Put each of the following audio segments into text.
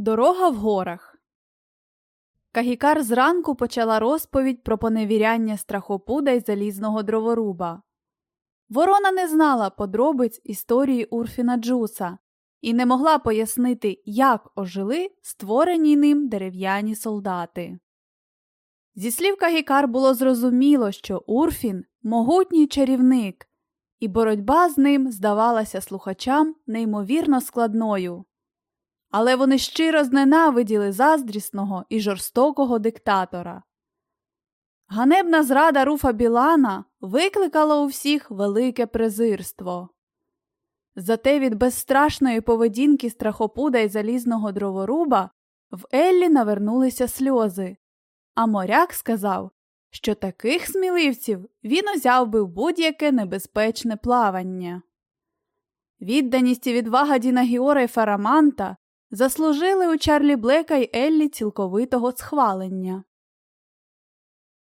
Дорога в горах. Кагікар зранку почала розповідь про поневіряння страхопуда й залізного дроворуба. Ворона не знала подробиць історії Урфіна Джуса і не могла пояснити, як ожили створені ним дерев'яні солдати. Зі слів Кагікар було зрозуміло, що Урфін могутній чарівник, і боротьба з ним здавалася слухачам неймовірно складною. Але вони щиро зненавиділи заздрісного і жорстокого диктатора. Ганебна зрада руфа Білана викликала у всіх велике презирство. Зате від безстрашної поведінки страхопуда й залізного дроворуба в Еллі навернулися сльози, а моряк сказав, що таких сміливців він узяв би в будь-яке небезпечне плавання. Відданість і відвага Діна Гіора й Фараманта заслужили у Чарлі Блека й Еллі цілковитого схвалення.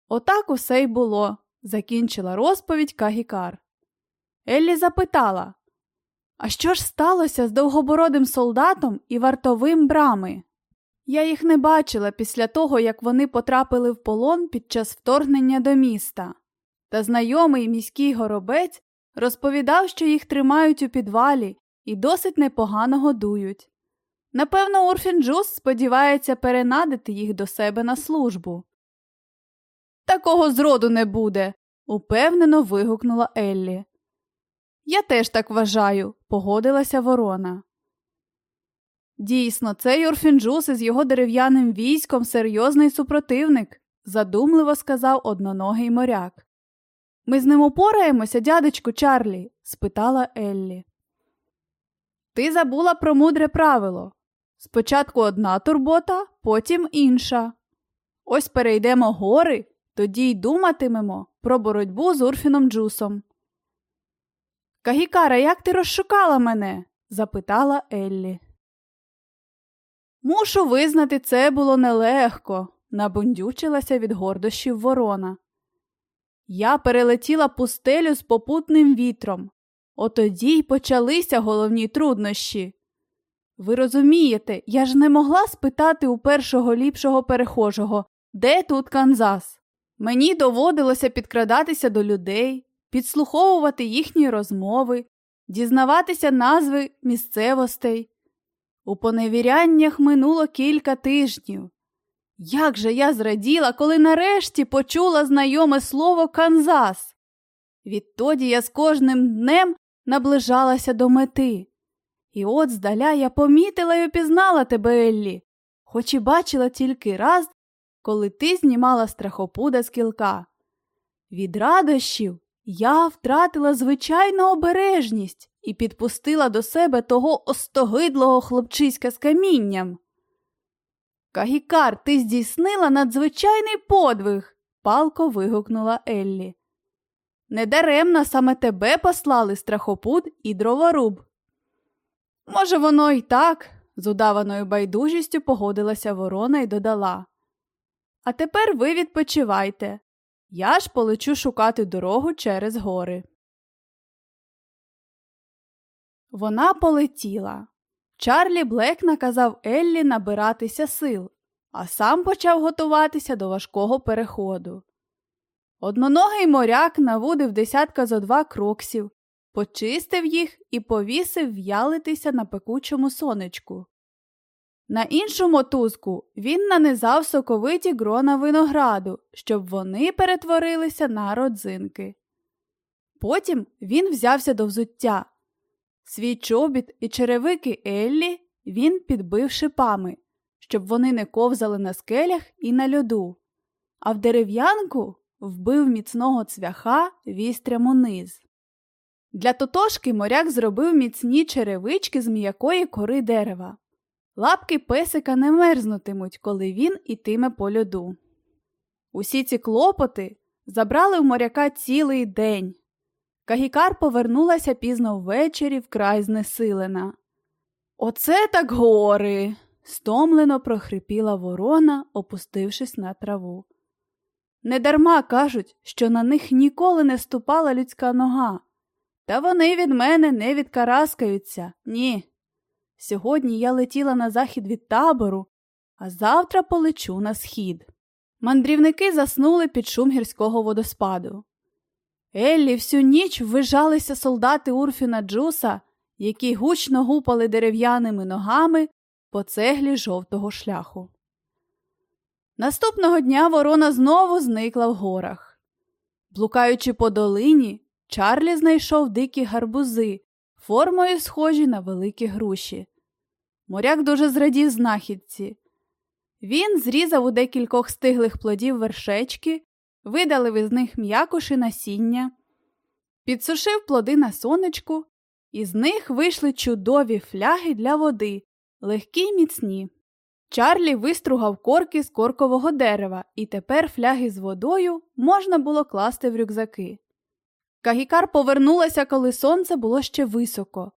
Отак усе й було, закінчила розповідь Кагікар. Еллі запитала А що ж сталося з довгобородим солдатом і вартовим брами? Я їх не бачила після того, як вони потрапили в полон під час вторгнення до міста. Та знайомий міський горобець розповідав, що їх тримають у підвалі і досить непогано годують. Напевно, Урфін Джус сподівається перенадити їх до себе на службу. Такого зроду не буде, упевнено вигукнула Еллі. Я теж так вважаю, погодилася ворона. Дійсно, цей Урфінджус із його дерев'яним військом серйозний супротивник, задумливо сказав одноногий моряк. Ми з ним упораємося, дядечку Чарлі? спитала Еллі. Ти забула про мудре правило. Спочатку одна турбота, потім інша. Ось перейдемо гори, тоді й думатимемо про боротьбу з Урфіном Джусом. Кагікара, як ти розшукала мене? запитала Еллі. Мушу визнати, це було нелегко, набундючилася від гордощів ворона. Я перелетіла пустелю з попутним вітром. Отоді й почалися головні труднощі. Ви розумієте, я ж не могла спитати у першого ліпшого перехожого, де тут Канзас. Мені доводилося підкрадатися до людей, підслуховувати їхні розмови, дізнаватися назви місцевостей. У поневіряннях минуло кілька тижнів. Як же я зраділа, коли нарешті почула знайоме слово Канзас. Відтоді я з кожним днем наближалася до мети. І от здаля я помітила й опізнала тебе, Еллі, хоч і бачила тільки раз, коли ти знімала страхопуда з кілка. Від радощів я втратила звичайну обережність і підпустила до себе того остогидлого хлопчиська з камінням. Кагікар, ти здійснила надзвичайний подвиг, палко вигукнула Еллі. Недаремно саме тебе послали страхопуд і дроворуб. Може, воно й так, з удаваною байдужістю погодилася ворона і додала. А тепер ви відпочивайте. Я ж полечу шукати дорогу через гори. Вона полетіла. Чарлі Блек наказав Еллі набиратися сил, а сам почав готуватися до важкого переходу. Одноногий моряк навудив десятка зо два кроксів, почистив їх і повісив в'ялитися на пекучому сонечку. На іншу мотузку він нанизав соковиті грона винограду, щоб вони перетворилися на родзинки. Потім він взявся до взуття. Свій чобіт і черевики Еллі він підбив шипами, щоб вони не ковзали на скелях і на льоду, а в дерев'янку вбив міцного цвяха вістрям униз. Для тотошки моряк зробив міцні черевички з м'якої кори дерева. Лапки песика не мерзнутимуть, коли він ітиме по льоду. Усі ці клопоти забрали у моряка цілий день. Кагікар повернулася пізно ввечері вкрай знесилена. Оце так гори. стомлено прохрипіла ворона, опустившись на траву. Недарма кажуть, що на них ніколи не ступала людська нога. Та вони від мене не відкараскаються, ні. Сьогодні я летіла на захід від табору, а завтра полечу на схід. Мандрівники заснули під шум гірського водоспаду. Еллі всю ніч ввижалися солдати Урфіна Джуса, які гучно гупали дерев'яними ногами по цеглі жовтого шляху. Наступного дня ворона знову зникла в горах. Блукаючи по долині, Чарлі знайшов дикі гарбузи, формою схожі на великі груші. Моряк дуже зрадів знахідці. Він зрізав у декількох стиглих плодів вершечки, видалив із них м'якоші насіння, підсушив плоди на сонечку, і з них вийшли чудові фляги для води, легкі й міцні. Чарлі вистругав корки з коркового дерева, і тепер фляги з водою можна було класти в рюкзаки. Кагікар повернулася, коли сонце було ще високо.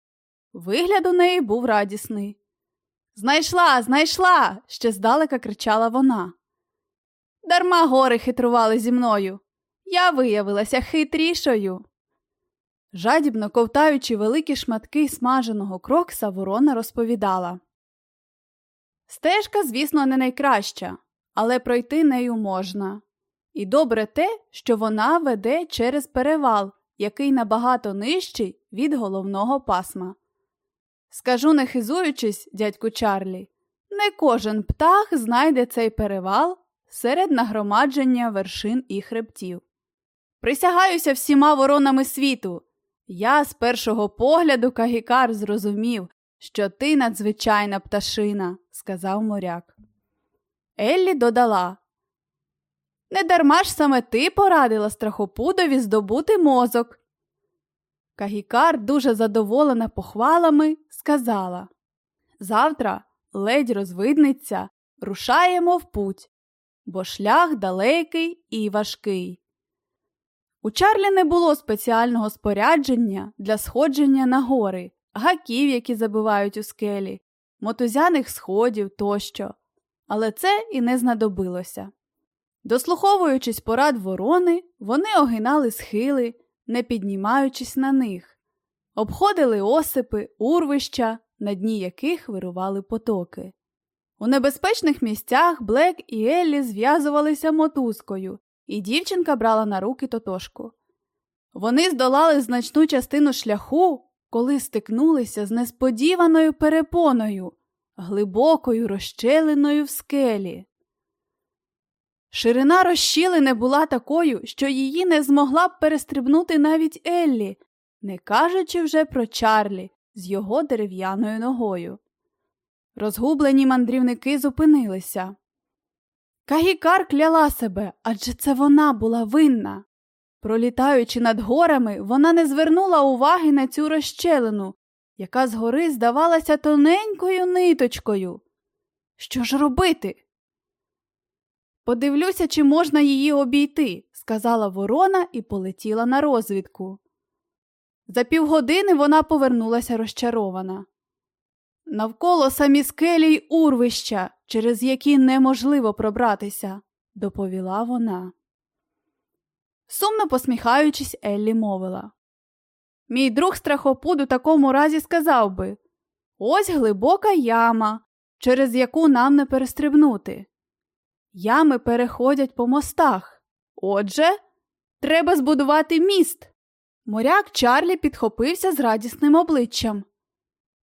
Вигляд у неї був радісний. Знайшла, знайшла. ще здалека кричала вона. Дарма гори хитрували зі мною. Я виявилася хитрішою. Жадібно ковтаючи великі шматки смаженого крокса, ворона розповідала. Стежка, звісно, не найкраща, але пройти нею можна. І добре те, що вона веде через перевал, який набагато нижчий від головного пасма. Скажу, не хизуючись, дядьку Чарлі, не кожен птах знайде цей перевал серед нагромадження вершин і хребтів. Присягаюся всіма воронами світу. Я з першого погляду Кагікар зрозумів, що ти надзвичайна пташина, сказав моряк. Еллі додала. Не дарма ж саме ти порадила страхопудові здобути мозок. Кагікар, дуже задоволена похвалами, сказала Завтра ледь розвидниться, рушаємо в путь, бо шлях далекий і важкий. У Чарлі не було спеціального спорядження для сходження на гори, гаків, які забивають у скелі, мотузяних сходів тощо, але це і не знадобилося. Дослуховуючись порад ворони, вони огинали схили, не піднімаючись на них, обходили осипи, урвища, на дні яких вирували потоки. У небезпечних місцях Блек і Еллі зв'язувалися мотузкою, і дівчинка брала на руки тотошку. Вони здолали значну частину шляху, коли стикнулися з несподіваною перепоною, глибокою розщеленою в скелі. Ширина розщілини була такою, що її не змогла б перестрибнути навіть Еллі, не кажучи вже про Чарлі з його дерев'яною ногою. Розгублені мандрівники зупинилися. Кагікар кляла себе, адже це вона була винна. Пролітаючи над горами, вона не звернула уваги на цю розщелину, яка згори здавалася тоненькою ниточкою. Що ж робити? Подивлюся, чи можна її обійти, сказала ворона і полетіла на розвідку. За півгодини вона повернулася розчарована. Навколо самі скелі й урвища, через які неможливо пробратися, доповіла вона. Сумно посміхаючись, Еллі мовила. Мій друг страхопуд у такому разі сказав би ось глибока яма, через яку нам не перестрибнути. Ями переходять по мостах. Отже, треба збудувати міст. Моряк Чарлі підхопився з радісним обличчям.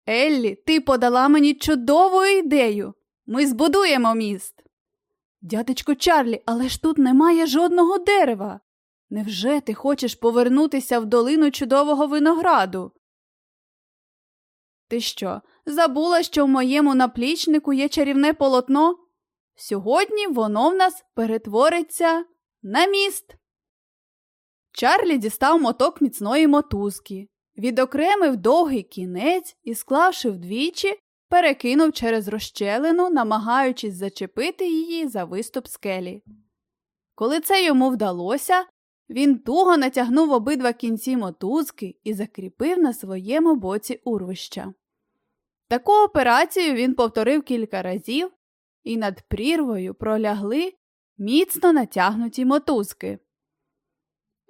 Еллі, ти подала мені чудову ідею. Ми збудуємо міст. Дядечко Чарлі, але ж тут немає жодного дерева. Невже ти хочеш повернутися в долину чудового винограду? Ти що, забула, що в моєму наплічнику є чарівне полотно? Сьогодні воно в нас перетвориться на міст. Чарлі дістав моток міцної мотузки, відокремив довгий кінець і, склавши вдвічі, перекинув через розщелину, намагаючись зачепити її за виступ скелі. Коли це йому вдалося, він туго натягнув обидва кінці мотузки і закріпив на своєму боці урвища. Таку операцію він повторив кілька разів, і над прірвою пролягли міцно натягнуті мотузки.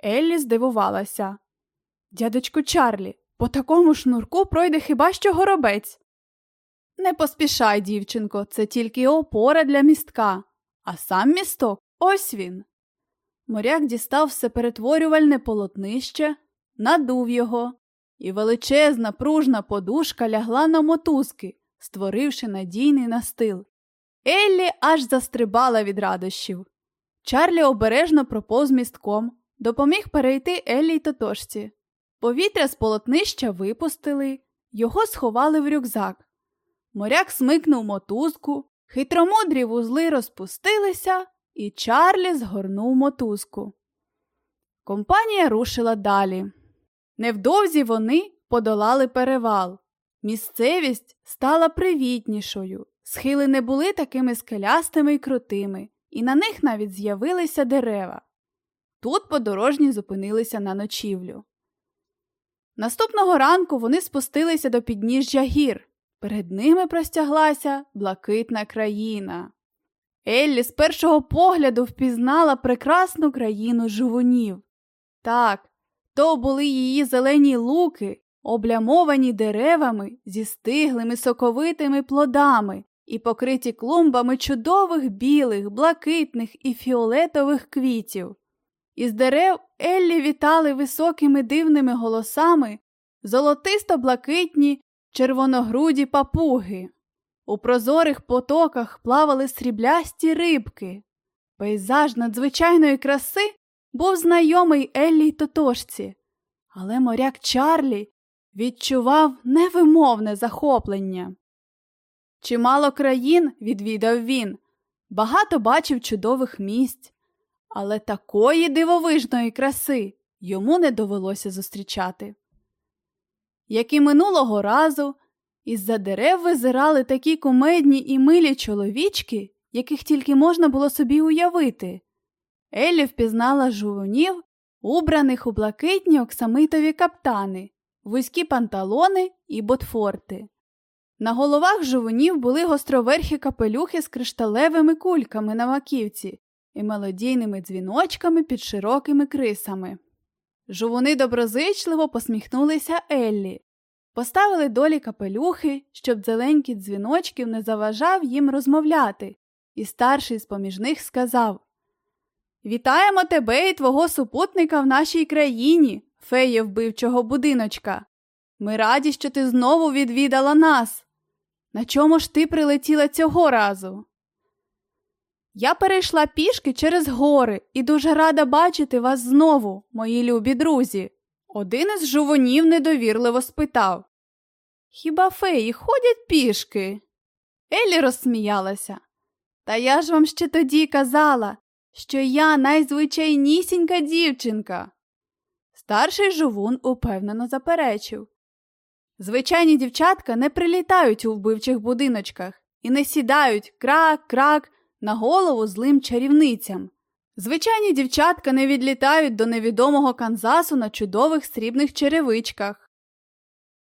Еллі здивувалася. Дядечку Чарлі, по такому шнурку пройде хіба що горобець. Не поспішай, дівчинко, це тільки опора для містка, а сам місток ось він. Моряк дістав все перетворювальне полотнище, надув його, і величезна пружна подушка лягла на мотузки, створивши надійний настил. Еллі аж застрибала від радощів. Чарлі обережно проповз містком, допоміг перейти Еллі й тотошці. Повітря з полотнища випустили, його сховали в рюкзак. Моряк смикнув мотузку, хитромудрі вузли розпустилися, і Чарлі згорнув мотузку. Компанія рушила далі. Невдовзі вони подолали перевал. Місцевість стала привітнішою, схили не були такими скелястими й крутими, і на них навіть з'явилися дерева. Тут подорожні зупинилися на ночівлю. Наступного ранку вони спустилися до підніжжя гір. Перед ними простяглася блакитна країна. Еллі з першого погляду впізнала прекрасну країну жувунів. Так, то були її зелені луки, облямовані деревами зі стиглими соковитими плодами і покриті клумбами чудових білих, блакитних і фіолетових квітів. Із дерев Еллі вітали високими дивними голосами золотисто блакитні червоногруді папуги. У прозорих потоках плавали сріблясті рибки. Пейзаж надзвичайної краси був знайомий Еллі й тотошці, але моряк Чарлі відчував невимовне захоплення. Чимало країн відвідав він, багато бачив чудових місць, але такої дивовижної краси йому не довелося зустрічати. Як і минулого разу, із-за дерев визирали такі кумедні і милі чоловічки, яких тільки можна було собі уявити. Еллі впізнала жувунів, убраних у блакитні оксамитові каптани, вузькі панталони і ботфорти. На головах жувунів були гостроверхі капелюхи з кришталевими кульками на маківці і мелодійними дзвіночками під широкими крисами. Жувуни доброзичливо посміхнулися Еллі, поставили долі капелюхи, щоб зеленький дзвіночків не заважав їм розмовляти, і старший з поміж них сказав Вітаємо тебе і твого супутника в нашій країні, феє вбивчого будиночка. Ми раді, що ти знову відвідала нас. На чому ж ти прилетіла цього разу? Я перейшла пішки через гори і дуже рада бачити вас знову, мої любі друзі. Один із жувонів недовірливо спитав Хіба феї ходять пішки? Елі розсміялася. Та я ж вам ще тоді казала, що я найзвичайнісінька дівчинка. Старший жувун упевнено заперечив. Звичайні дівчатка не прилітають у вбивчих будиночках і не сідають крак-крак на голову злим чарівницям. Звичайні дівчатка не відлітають до невідомого Канзасу на чудових срібних черевичках.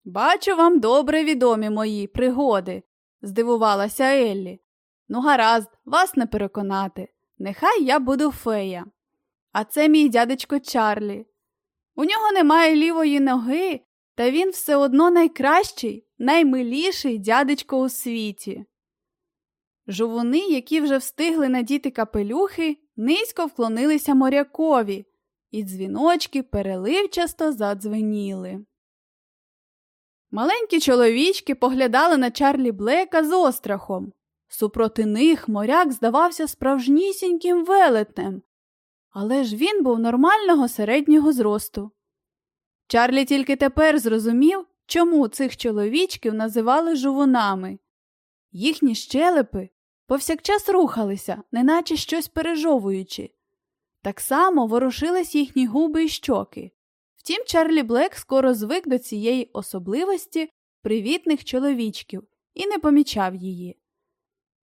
Бачу вам добре відомі мої пригоди, здивувалася Еллі. Ну, гаразд, вас не переконати. Нехай я буду фея. А це мій дядечко Чарлі. У нього немає лівої ноги, та він все одно найкращий, наймиліший дядечко у світі. Жувуни, які вже встигли надіти капелюхи, низько вклонилися морякові, і дзвіночки переливчасто задзвеніли. Маленькі чоловічки поглядали на Чарлі Блека з острахом. Супроти них моряк здавався справжнісіньким велетнем, але ж він був нормального середнього зросту. Чарлі тільки тепер зрозумів, чому цих чоловічків називали жувунами. Їхні щелепи повсякчас рухалися, неначе щось пережовуючи. Так само ворушились їхні губи й щоки. Втім, Чарлі Блек скоро звик до цієї особливості привітних чоловічків і не помічав її.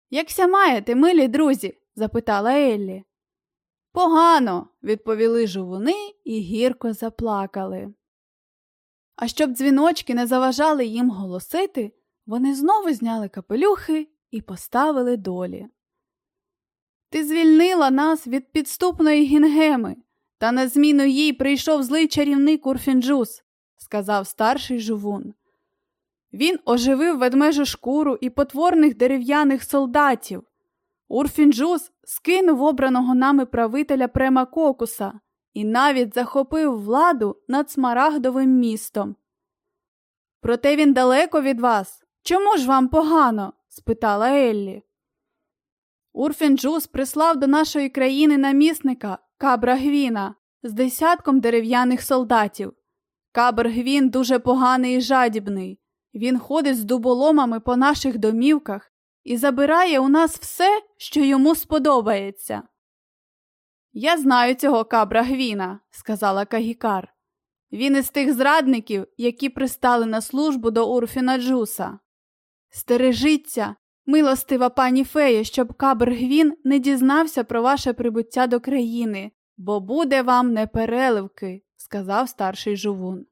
Якся маєте, милі друзі? запитала Еллі. Погано, відповіли жовуни і гірко заплакали. А щоб дзвіночки не заважали їм голосити, вони знову зняли капелюхи і поставили долі. Ти звільнила нас від підступної гінгеми, та на зміну їй прийшов злий чарівник Урфінджус, сказав старший жувун. Він оживив ведмежу шкуру і потворних дерев'яних солдатів. Урфінджус скинув обраного нами правителя Према Кокуса і навіть захопив владу над Смарагдовим містом. Проте він далеко від вас. Чому ж вам погано? спитала Еллі. Урфінджус прислав до нашої країни намісника Кабра Гвіна з десятком дерев'яних солдатів. Кабр Гвін дуже поганий і жадібний. Він ходить з дуболомами по наших домівках і забирає у нас все, що йому сподобається. Я знаю цього кабра Гвіна, сказала Кагікар. Він із тих зрадників, які пристали на службу до Урфіна Джуса. Стережіться, милостива пані фея, щоб кабр Гвін не дізнався про ваше прибуття до країни, бо буде вам непереливки, сказав старший жувун.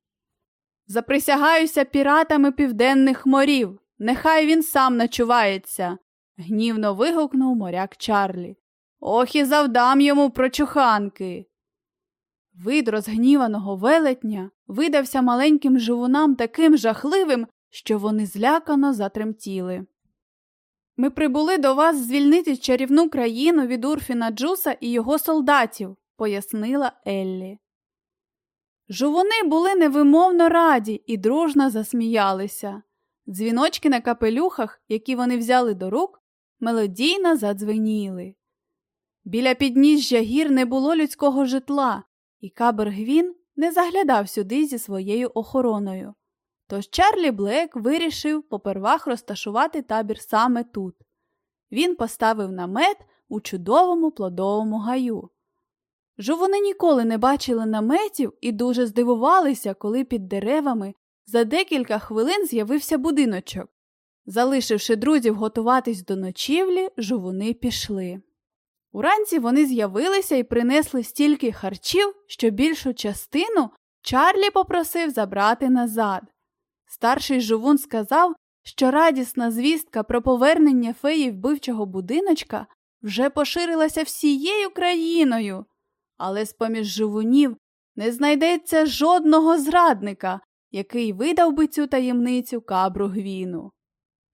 Заприсягаюся піратами південних морів. Нехай він сам начувається, гнівно вигукнув моряк Чарлі. Ох і завдам йому прочуханки. Вид розгніваного велетня видався маленьким живунам таким жахливим, що вони злякано затремтіли. Ми прибули до вас звільнити чарівну країну від Урфіна Джуса і його солдатів, пояснила Еллі. Жувуни були невимовно раді і дружно засміялися. Дзвіночки на капелюхах, які вони взяли до рук, мелодійно задзвеніли. Біля підніжжя гір не було людського житла, і Кабер Гвін не заглядав сюди зі своєю охороною. Тож Чарлі Блек вирішив попервах розташувати табір саме тут. Він поставив намет у чудовому плодовому гаю. Жовуни ніколи не бачили наметів і дуже здивувалися, коли під деревами за декілька хвилин з'явився будиночок. Залишивши друзів готуватись до ночівлі, жовуни пішли. Уранці вони з'явилися і принесли стільки харчів, що більшу частину Чарлі попросив забрати назад. Старший жовун сказав, що радісна звістка про повернення феї вбивчого будиночка вже поширилася всією країною, але з поміж живунів не знайдеться жодного зрадника, який видав би цю таємницю кабру гвіну.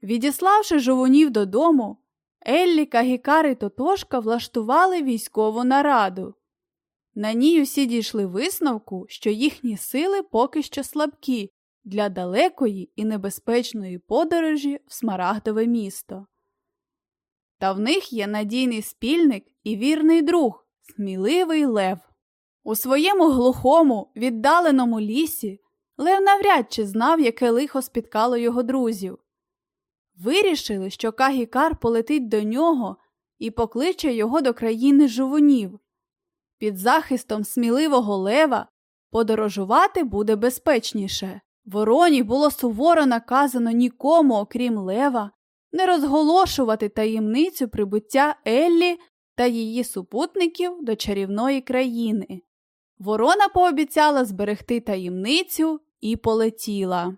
Відіславши жовунів додому, Еллі, Кагікар і Тотошка влаштували військову нараду. На ній усі дійшли висновку, що їхні сили поки що слабкі для далекої і небезпечної подорожі в Смарагдове місто. Та в них є надійний спільник і вірний друг, сміливий Лев. У своєму глухому, віддаленому лісі Лев навряд чи знав, яке лихо спіткало його друзів. Вирішили, що Кагікар полетить до нього і покличе його до країни жувунів. Під захистом сміливого лева подорожувати буде безпечніше. Вороні було суворо наказано нікому, окрім лева, не розголошувати таємницю прибуття Еллі та її супутників до чарівної країни. Ворона пообіцяла зберегти таємницю і полетіла.